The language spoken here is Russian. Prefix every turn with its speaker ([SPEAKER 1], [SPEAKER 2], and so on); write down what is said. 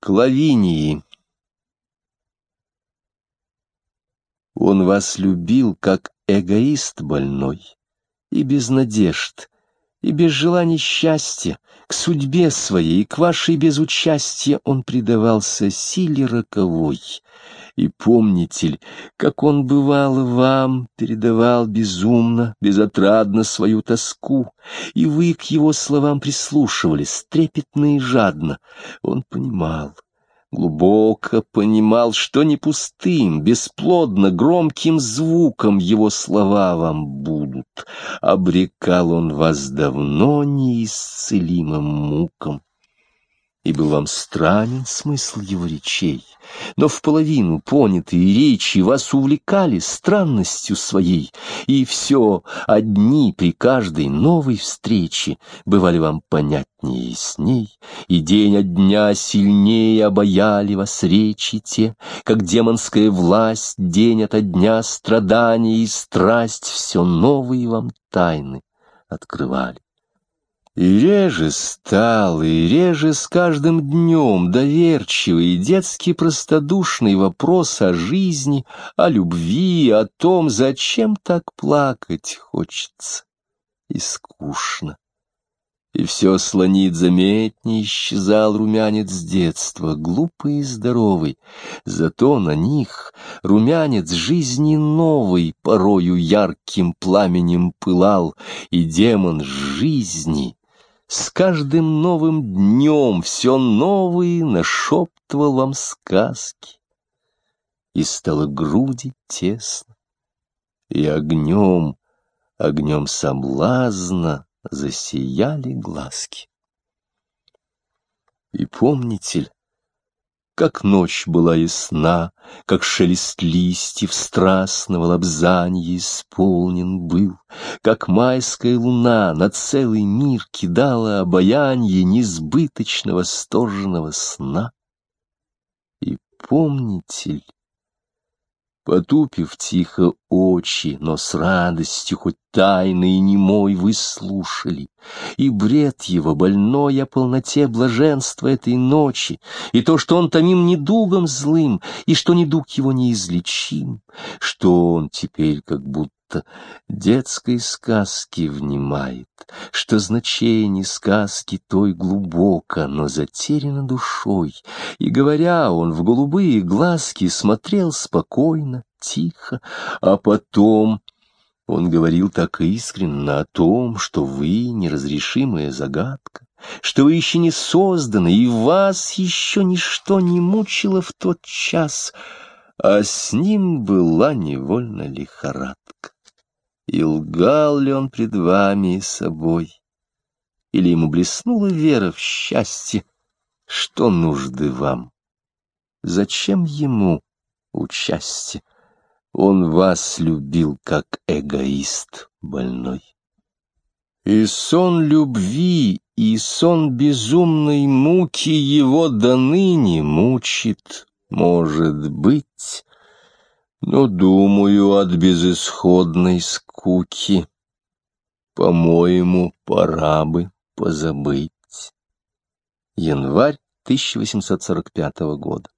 [SPEAKER 1] К Лавинии. Он вас любил, как эгоист больной, и без надежд, и без желаний счастья, к судьбе своей, к вашей безучастия он предавался силе роковой. И помните ли, как он бывал вам, передавал безумно, безотрадно свою тоску, и вы к его словам прислушивались, трепетно и жадно. Он понимал, глубоко понимал, что не пустым, бесплодно, громким звуком его слова вам будут. Обрекал он вас давно неисцелимым мукам и был вам странен смысл его речей, но в половину понятые речи вас увлекали странностью своей, и все одни при каждой новой встрече бывали вам понятнее с ней, и день от дня сильнее обаяли вас речи те, как демонская власть день ото дня страдания и страсть все новые вам тайны открывали. И реже стал, и реже с каждым днем доверчивый и детски простодушный вопрос о жизни, о любви, о том, зачем так плакать хочется. И скучно. И все слонит заметнее, исчезал румянец детства, глупый и здоровый. Зато на них румянец жизни новый порою ярким пламенем пылал, и демон жизни — с каждым новым днем все новые нашептывал вам сказки. И стало груди тесно, и огнем, огнем соблазна засияли глазки. И помните ли, как ночь была ясна, как шелест листьев страстного лобзанья исполнен был, как майская луна на целый мир кидала обаянье несбыточно восторженного сна. И помните ли, Потупив тихо очи, но с радостью хоть тайный и немой вы слушали, и бред его, больной о полноте блаженства этой ночи, и то, что он томим недугом злым, и что недуг его неизлечим, что он теперь как будто будто детской сказки внимает, что значение сказки той глубоко, но затеряно душой, и, говоря, он в голубые глазки смотрел спокойно, тихо, а потом... Он говорил так искренно о том, что вы неразрешимая загадка, что вы еще не созданы, и вас еще ничто не мучило в тот час, а с ним была невольно лихорадка. И лгал ли он пред вами и собой? Или ему блеснула вера в счастье? Что нужды вам? Зачем ему участие? Он вас любил, как эгоист больной. И сон любви, и сон безумной муки его до ныне мучит, может быть, но, думаю, от безысходной скуки, по-моему, пора бы позабыть. Январь 1845 года.